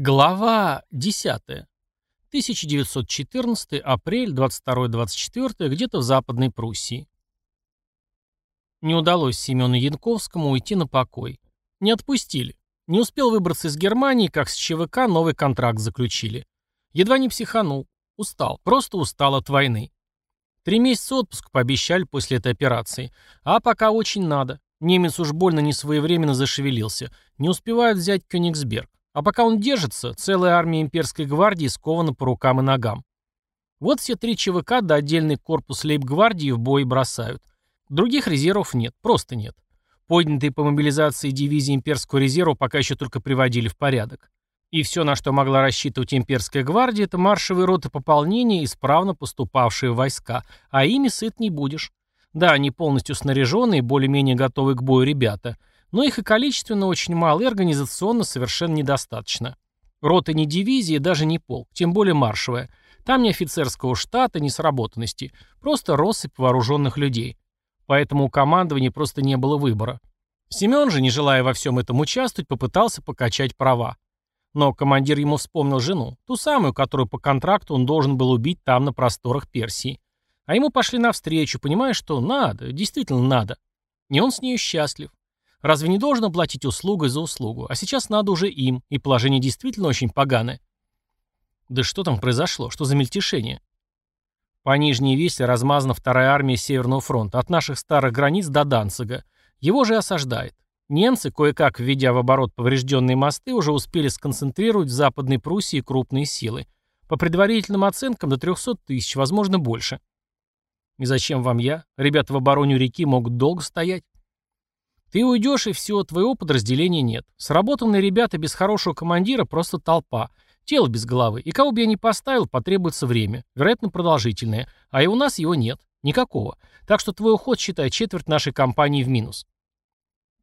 Глава 10. 1914, апрель, 22-24, где-то в Западной Пруссии. Не удалось Семену Янковскому уйти на покой. Не отпустили. Не успел выбраться из Германии, как с ЧВК новый контракт заключили. Едва не психанул. Устал. Просто устал от войны. Три месяца отпуска пообещали после этой операции. А пока очень надо. Немец уж больно несвоевременно зашевелился. Не успевают взять Кёнигсберг. А пока он держится, целая армия имперской гвардии скована по рукам и ногам. Вот все три ЧВК да отдельный корпус лейб-гвардии в бой бросают. Других резервов нет, просто нет. Поднятые по мобилизации дивизии имперского резерва пока еще только приводили в порядок. И все, на что могла рассчитывать имперская гвардия, это маршевые роты пополнения, исправно поступавшие войска, а ими сыт не будешь. Да, они полностью снаряженные, более-менее готовы к бою ребята, но их и количественно очень мало, и организационно совершенно недостаточно. Роты не дивизии, даже не полк, тем более маршевая. Там ни офицерского штата, ни сработанности, просто россыпь вооруженных людей. Поэтому у командования просто не было выбора. Семен же, не желая во всем этом участвовать, попытался покачать права. Но командир ему вспомнил жену, ту самую, которую по контракту он должен был убить там на просторах Персии. А ему пошли навстречу, понимая, что надо, действительно надо. И он с нею счастлив. Разве не должен платить услугой за услугу? А сейчас надо уже им, и положение действительно очень поганое. Да что там произошло? Что за мельтешение? По Нижней Весле размазана вторая армия Северного фронта, от наших старых границ до Данцига. Его же осаждает. Немцы, кое-как введя в оборот поврежденные мосты, уже успели сконцентрировать в Западной Пруссии крупные силы. По предварительным оценкам до 300 тысяч, возможно, больше. И зачем вам я? Ребята в обороне реки могут долго стоять. Ты уйдешь, и все, твоего подразделения нет. Сработанные ребята без хорошего командира просто толпа. Тело без головы. И кого бы я ни поставил, потребуется время. Вероятно, продолжительное. А и у нас его нет. Никакого. Так что твой уход, считай, четверть нашей компании в минус.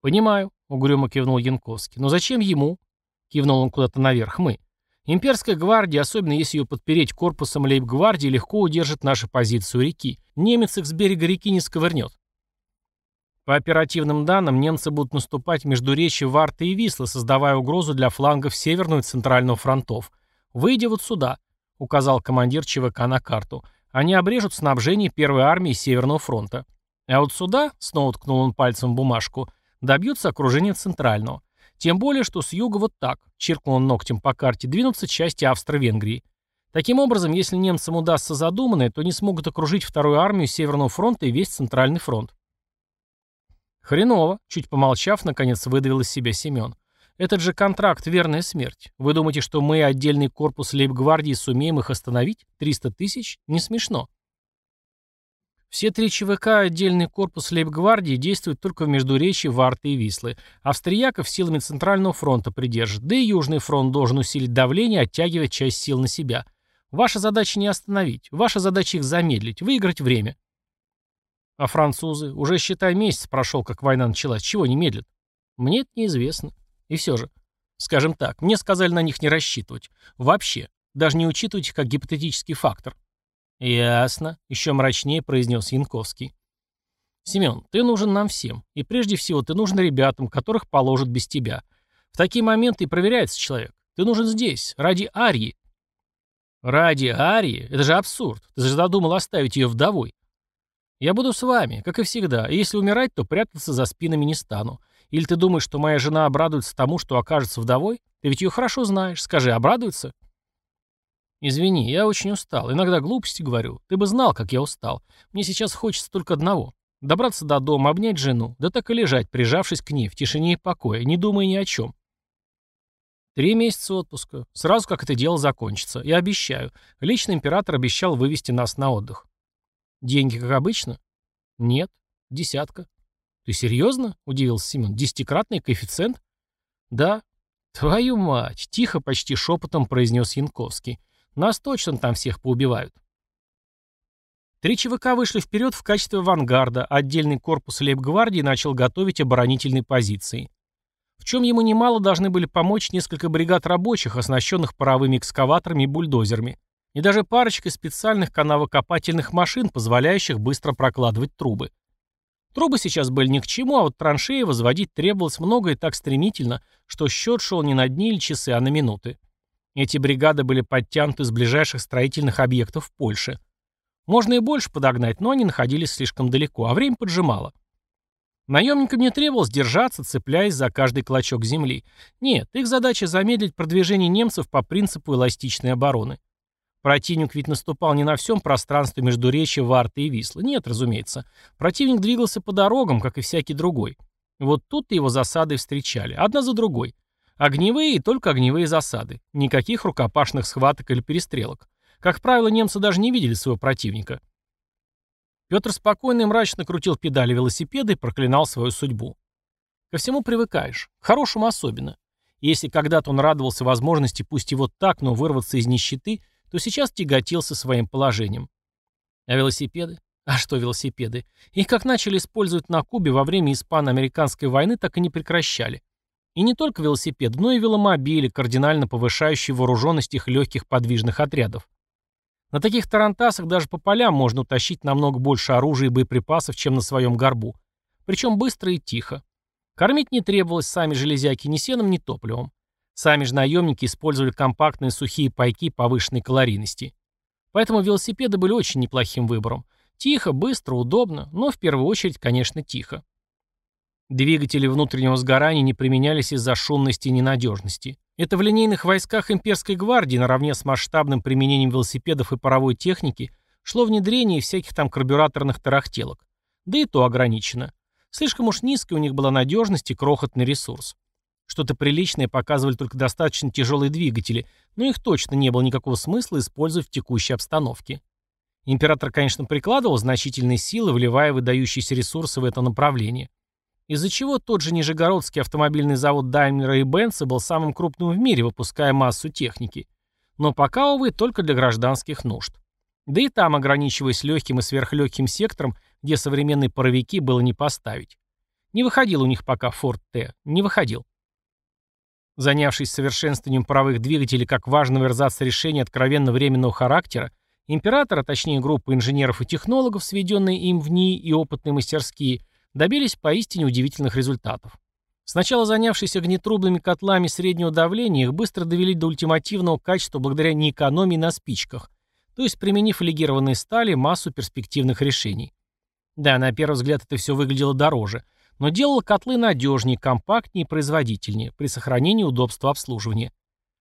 Понимаю, угрюмо кивнул Янковский. Но зачем ему? Кивнул он куда-то наверх. Мы. Имперская гвардия, особенно если ее подпереть корпусом лейб-гвардии, легко удержит нашу позицию реки. Немец их с берега реки не сковырнет. По оперативным данным, немцы будут наступать между речи Варты и Вислы, создавая угрозу для флангов Северного и Центрального фронтов. «Выйди вот сюда», — указал командир ЧВК на карту. «Они обрежут снабжение первой армии Северного фронта. А вот сюда», — снова ткнул он пальцем в бумажку, — «добьются окружения Центрального. Тем более, что с юга вот так», — чиркнул он ногтем по карте, — «двинутся части Австро-Венгрии. Таким образом, если немцам удастся задуманное, то не смогут окружить вторую армию Северного фронта и весь Центральный фронт. «Хреново», — чуть помолчав, наконец выдавил из себя Семен. «Этот же контракт — верная смерть. Вы думаете, что мы, отдельный корпус лейб-гвардии, сумеем их остановить? 300 тысяч? Не смешно». Все три ЧВК отдельный корпус лейб-гвардии действуют только в междуречии Варты и Вислы. Австрияков силами Центрального фронта придержит, да и Южный фронт должен усилить давление, оттягивать часть сил на себя. Ваша задача не остановить, ваша задача их замедлить, выиграть время. А французы? Уже, считай, месяц прошел, как война началась. Чего не медлят? Мне это неизвестно. И все же. Скажем так, мне сказали на них не рассчитывать. Вообще. Даже не учитывать их как гипотетический фактор. Ясно. Еще мрачнее произнес Янковский. Семен, ты нужен нам всем. И прежде всего ты нужен ребятам, которых положат без тебя. В такие моменты и проверяется человек. Ты нужен здесь, ради Арии. Ради Арии? Это же абсурд. Ты же задумал оставить ее вдовой. Я буду с вами, как и всегда, и если умирать, то прятаться за спинами не стану. Или ты думаешь, что моя жена обрадуется тому, что окажется вдовой? Ты ведь ее хорошо знаешь. Скажи, обрадуется?» «Извини, я очень устал. Иногда глупости говорю. Ты бы знал, как я устал. Мне сейчас хочется только одного. Добраться до дома, обнять жену, да так и лежать, прижавшись к ней, в тишине и покое, не думая ни о чем. Три месяца отпуска. Сразу как это дело закончится. Я обещаю. Лично император обещал вывести нас на отдых. Деньги, как обычно? Нет. Десятка. Ты серьезно? Удивился Семен. Десятикратный коэффициент? Да. Твою мать! Тихо, почти шепотом произнес Янковский. Нас точно там всех поубивают. Три ЧВК вышли вперед в качестве авангарда, отдельный корпус лейб-гвардии начал готовить оборонительные позиции. В чем ему немало должны были помочь несколько бригад рабочих, оснащенных паровыми экскаваторами и бульдозерами и даже парочкой специальных канавокопательных машин, позволяющих быстро прокладывать трубы. Трубы сейчас были ни к чему, а вот траншеи возводить требовалось много и так стремительно, что счет шел не на дни или часы, а на минуты. Эти бригады были подтянуты с ближайших строительных объектов в Польше. Можно и больше подогнать, но они находились слишком далеко, а время поджимало. Наемникам не требовалось держаться, цепляясь за каждый клочок земли. Нет, их задача замедлить продвижение немцев по принципу эластичной обороны. Противник ведь наступал не на всем пространстве между речи Варты и Вислы. Нет, разумеется. Противник двигался по дорогам, как и всякий другой. Вот тут его засады встречали, одна за другой. Огневые и только огневые засады. Никаких рукопашных схваток или перестрелок. Как правило, немцы даже не видели своего противника. Петр спокойно и мрачно крутил педали велосипеда и проклинал свою судьбу. Ко всему привыкаешь, к хорошему особенно. Если когда-то он радовался возможности, пусть и вот так, но вырваться из нищеты, то сейчас тяготился своим положением. А велосипеды? А что велосипеды? Их как начали использовать на Кубе во время испано-американской войны, так и не прекращали. И не только велосипеды, но и веломобили, кардинально повышающие вооруженность их легких подвижных отрядов. На таких тарантасах даже по полям можно утащить намного больше оружия и боеприпасов, чем на своем горбу. Причем быстро и тихо. Кормить не требовалось сами железяки ни сеном, ни топливом. Сами же наемники использовали компактные сухие пайки повышенной калорийности. Поэтому велосипеды были очень неплохим выбором. Тихо, быстро, удобно, но в первую очередь, конечно, тихо. Двигатели внутреннего сгорания не применялись из-за шумности и ненадежности. Это в линейных войсках имперской гвардии наравне с масштабным применением велосипедов и паровой техники шло внедрение всяких там карбюраторных тарахтелок. Да и то ограничено. Слишком уж низкая у них была надежность и крохотный ресурс. Что-то приличное показывали только достаточно тяжелые двигатели, но их точно не было никакого смысла использовать в текущей обстановке. Император, конечно, прикладывал значительные силы, вливая выдающиеся ресурсы в это направление из-за чего тот же Нижегородский автомобильный завод Даймлера и Бенца был самым крупным в мире, выпуская массу техники. Но пока, увы, только для гражданских нужд. Да и там, ограничиваясь легким и сверхлегким сектором, где современные паровики было не поставить. Не выходил у них пока Форд Т. Не выходил. Занявшись совершенствованием паровых двигателей как важного эрзаца решения откровенно временного характера, император, а точнее группа инженеров и технологов, сведенные им в НИИ и опытные мастерские – добились поистине удивительных результатов. Сначала занявшись огнетрубными котлами среднего давления, их быстро довели до ультимативного качества благодаря неэкономии на спичках, то есть применив легированные стали массу перспективных решений. Да, на первый взгляд это все выглядело дороже, но делало котлы надежнее, компактнее и производительнее при сохранении удобства обслуживания.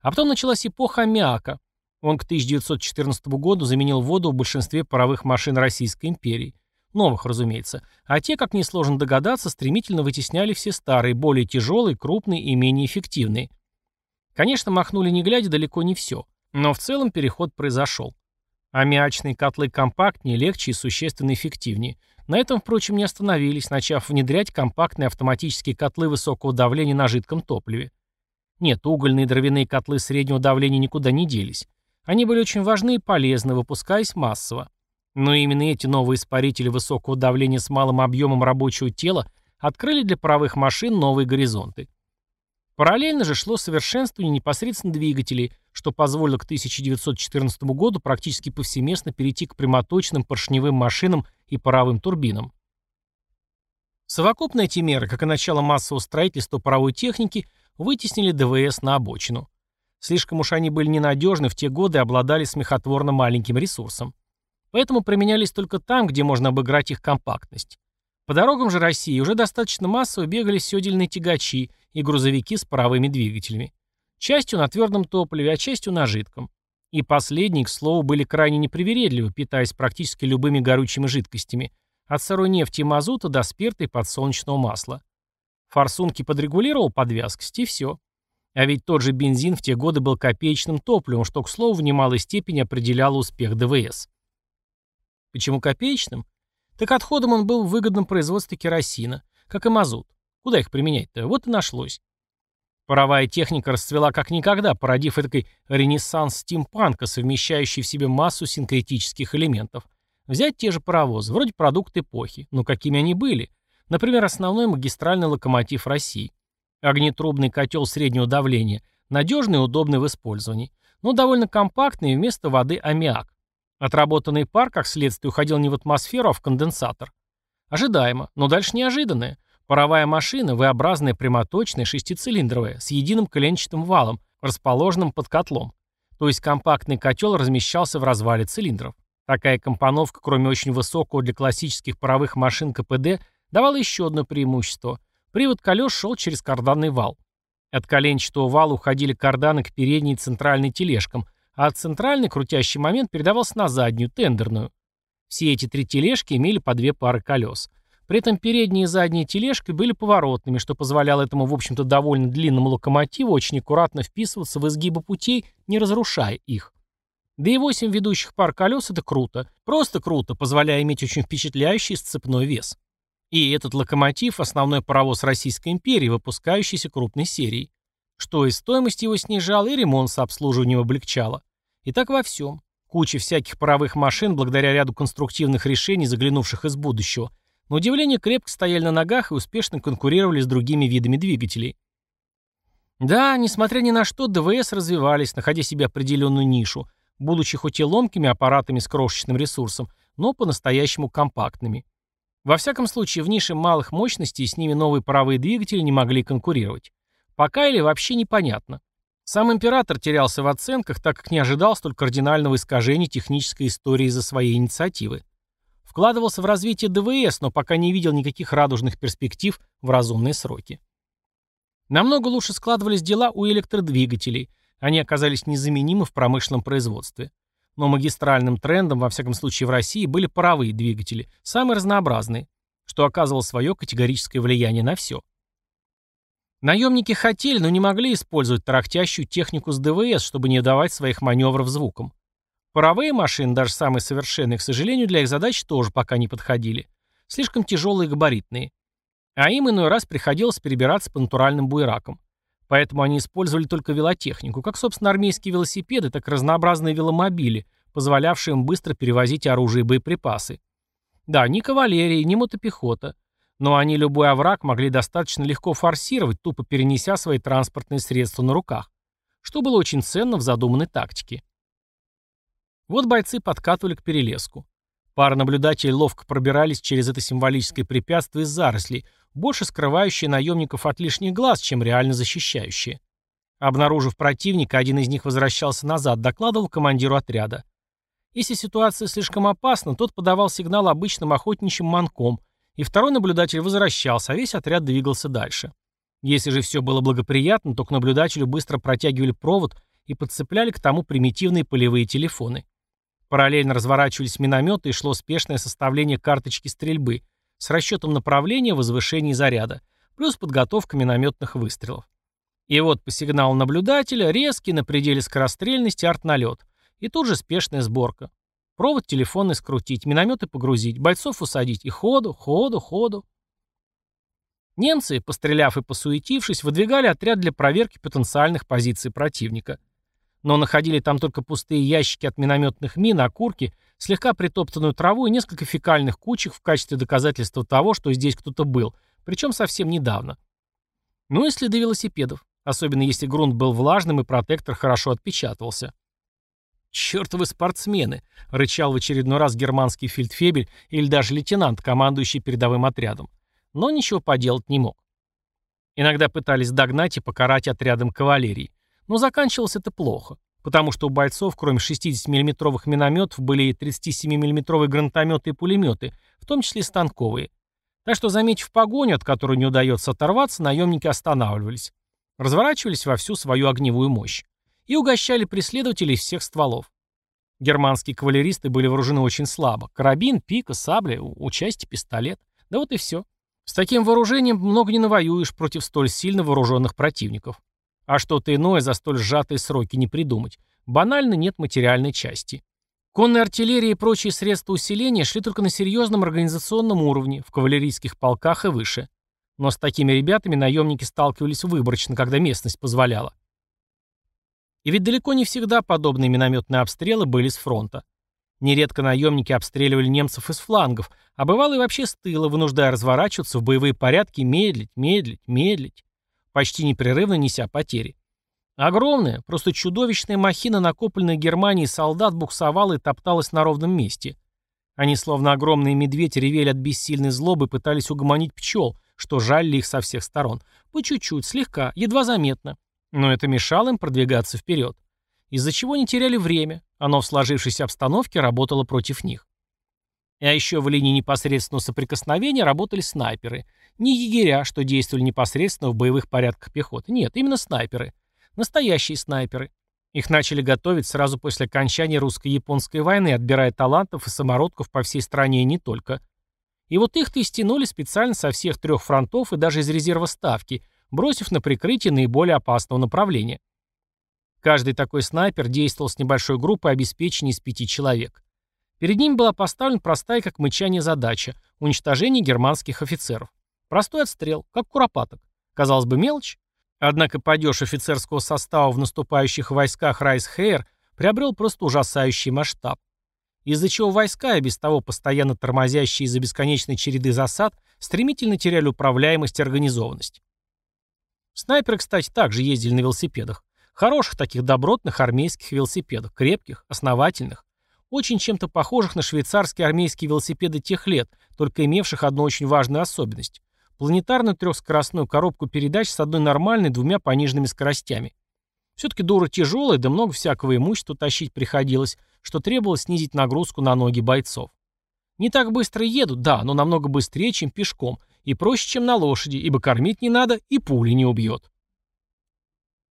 А потом началась эпоха аммиака. Он к 1914 году заменил воду в большинстве паровых машин Российской империи. Новых, разумеется. А те, как несложно догадаться, стремительно вытесняли все старые, более тяжелые, крупные и менее эффективные. Конечно, махнули не глядя далеко не все. Но в целом переход произошел. Аммиачные котлы компактнее, легче и существенно эффективнее. На этом, впрочем, не остановились, начав внедрять компактные автоматические котлы высокого давления на жидком топливе. Нет, угольные и дровяные котлы среднего давления никуда не делись. Они были очень важны и полезны, выпускаясь массово. Но именно эти новые испарители высокого давления с малым объемом рабочего тела открыли для паровых машин новые горизонты. Параллельно же шло совершенствование непосредственно двигателей, что позволило к 1914 году практически повсеместно перейти к прямоточным поршневым машинам и паровым турбинам. Совокупно эти меры, как и начало массового строительства паровой техники, вытеснили ДВС на обочину. Слишком уж они были ненадежны в те годы и обладали смехотворно маленьким ресурсом. Поэтому применялись только там, где можно обыграть их компактность. По дорогам же России уже достаточно массово бегали седельные тягачи и грузовики с паровыми двигателями. Частью на твердом топливе, а частью на жидком. И последние, к слову, были крайне непривередливы, питаясь практически любыми горючими жидкостями, от сырой нефти и мазута до спирта и подсолнечного масла. Форсунки подрегулировал подвязкость, и все. А ведь тот же бензин в те годы был копеечным топливом, что, к слову, в немалой степени определяло успех ДВС. Почему копеечным? Так отходом он был в выгодном производстве керосина, как и мазут. Куда их применять-то? Вот и нашлось. Паровая техника расцвела как никогда, породив этакой ренессанс стимпанка, совмещающий в себе массу синкретических элементов. Взять те же паровозы, вроде продукт эпохи, но какими они были? Например, основной магистральный локомотив России. Огнетрубный котел среднего давления, надежный и удобный в использовании, но довольно компактный вместо воды аммиак. Отработанный пар, как следствие, уходил не в атмосферу, а в конденсатор. Ожидаемо, но дальше неожиданное. Паровая машина, V-образная, прямоточная, шестицилиндровая, с единым коленчатым валом, расположенном под котлом. То есть компактный котел размещался в развале цилиндров. Такая компоновка, кроме очень высокого для классических паровых машин КПД, давала еще одно преимущество. Привод колес шел через карданный вал. От коленчатого вала уходили карданы к передней центральной тележкам, а от центральной крутящий момент передавался на заднюю, тендерную. Все эти три тележки имели по две пары колес. При этом передние и задние тележки были поворотными, что позволяло этому, в общем-то, довольно длинному локомотиву очень аккуратно вписываться в изгибы путей, не разрушая их. Да и восемь ведущих пар колес — это круто. Просто круто, позволяя иметь очень впечатляющий сцепной вес. И этот локомотив — основной паровоз Российской империи, выпускающийся крупной серией. Что и стоимость его снижала, и ремонт с обслуживанием облегчало. И так во всем. Куча всяких паровых машин, благодаря ряду конструктивных решений, заглянувших из будущего, на удивление крепко стояли на ногах и успешно конкурировали с другими видами двигателей. Да, несмотря ни на что, ДВС развивались, находя себе определенную нишу, будучи хоть и ломкими аппаратами с крошечным ресурсом, но по-настоящему компактными. Во всяком случае, в нише малых мощностей с ними новые паровые двигатели не могли конкурировать. Пока или вообще непонятно. Сам император терялся в оценках, так как не ожидал столь кардинального искажения технической истории из-за своей инициативы. Вкладывался в развитие ДВС, но пока не видел никаких радужных перспектив в разумные сроки. Намного лучше складывались дела у электродвигателей. Они оказались незаменимы в промышленном производстве. Но магистральным трендом, во всяком случае в России, были паровые двигатели, самые разнообразные, что оказывало свое категорическое влияние на все. Наемники хотели, но не могли использовать тарахтящую технику с ДВС, чтобы не давать своих маневров звуком. Паровые машины, даже самые совершенные, к сожалению, для их задач тоже пока не подходили. Слишком тяжелые и габаритные. А им иной раз приходилось перебираться по натуральным буеракам. Поэтому они использовали только велотехнику, как, собственно, армейские велосипеды, так и разнообразные веломобили, позволявшие им быстро перевозить оружие и боеприпасы. Да, ни кавалерии, ни мотопехота. Но они любой овраг могли достаточно легко форсировать, тупо перенеся свои транспортные средства на руках, что было очень ценно в задуманной тактике. Вот бойцы подкатывали к перелеску. Пара наблюдателей ловко пробирались через это символическое препятствие из зарослей, больше скрывающие наемников от лишних глаз, чем реально защищающие. Обнаружив противника, один из них возвращался назад, докладывал командиру отряда. Если ситуация слишком опасна, тот подавал сигнал обычным охотничьим манком, и второй наблюдатель возвращался, а весь отряд двигался дальше. Если же все было благоприятно, то к наблюдателю быстро протягивали провод и подцепляли к тому примитивные полевые телефоны. Параллельно разворачивались минометы и шло спешное составление карточки стрельбы – с расчетом направления, возвышения заряда, плюс подготовка минометных выстрелов. И вот по сигналу наблюдателя резкий на пределе скорострельности артналет. И тут же спешная сборка. Провод телефонный скрутить, минометы погрузить, бойцов усадить и ходу, ходу, ходу. Немцы, постреляв и посуетившись, выдвигали отряд для проверки потенциальных позиций противника. Но находили там только пустые ящики от минометных мин, окурки слегка притоптанную траву и несколько фекальных кучек в качестве доказательства того, что здесь кто-то был, причем совсем недавно. Ну и следы велосипедов, особенно если грунт был влажным и протектор хорошо отпечатывался. «Чёртовы спортсмены!» — рычал в очередной раз германский фельдфебель или даже лейтенант, командующий передовым отрядом. Но ничего поделать не мог. Иногда пытались догнать и покарать отрядом кавалерии. Но заканчивалось это плохо потому что у бойцов, кроме 60 миллиметровых минометов, были и 37 миллиметровые гранатометы и пулеметы, в том числе станковые. Так что, заметив погоню, от которой не удается оторваться, наемники останавливались. Разворачивались во всю свою огневую мощь. И угощали преследователей всех стволов. Германские кавалеристы были вооружены очень слабо. Карабин, пика, сабля, у пистолет. Да вот и все. С таким вооружением много не навоюешь против столь сильно вооруженных противников. А что-то иное за столь сжатые сроки не придумать. Банально нет материальной части. Конная артиллерия и прочие средства усиления шли только на серьезном организационном уровне, в кавалерийских полках и выше. Но с такими ребятами наемники сталкивались выборочно, когда местность позволяла. И ведь далеко не всегда подобные минометные обстрелы были с фронта. Нередко наемники обстреливали немцев из флангов, а бывало и вообще с тыла, вынуждая разворачиваться в боевые порядки медлить, медлить, медлить почти непрерывно неся потери. Огромная, просто чудовищная махина, накопленная Германией солдат, буксовала и топталась на ровном месте. Они, словно огромные медведи, ревели от бессильной злобы пытались угомонить пчел, что жалили их со всех сторон. По чуть-чуть, слегка, едва заметно. Но это мешало им продвигаться вперед. Из-за чего не теряли время, оно в сложившейся обстановке работало против них. А еще в линии непосредственного соприкосновения работали снайперы. Не егеря, что действовали непосредственно в боевых порядках пехоты. Нет, именно снайперы. Настоящие снайперы. Их начали готовить сразу после окончания русско-японской войны, отбирая талантов и самородков по всей стране и не только. И вот их-то и стянули специально со всех трех фронтов и даже из резерва ставки, бросив на прикрытие наиболее опасного направления. Каждый такой снайпер действовал с небольшой группой обеспечения из пяти человек. Перед ним была поставлена простая как мычание задача – уничтожение германских офицеров. Простой отстрел, как куропаток. Казалось бы, мелочь. Однако падеж офицерского состава в наступающих войсках Райсхейр приобрел просто ужасающий масштаб. Из-за чего войска, и без того постоянно тормозящие из-за бесконечной череды засад, стремительно теряли управляемость и организованность. Снайперы, кстати, также ездили на велосипедах. Хороших таких добротных армейских велосипедах, крепких, основательных очень чем-то похожих на швейцарские армейские велосипеды тех лет, только имевших одну очень важную особенность – планетарную трехскоростную коробку передач с одной нормальной двумя пониженными скоростями. Все-таки дура тяжелая, да много всякого имущества тащить приходилось, что требовалось снизить нагрузку на ноги бойцов. Не так быстро едут, да, но намного быстрее, чем пешком, и проще, чем на лошади, ибо кормить не надо, и пули не убьет.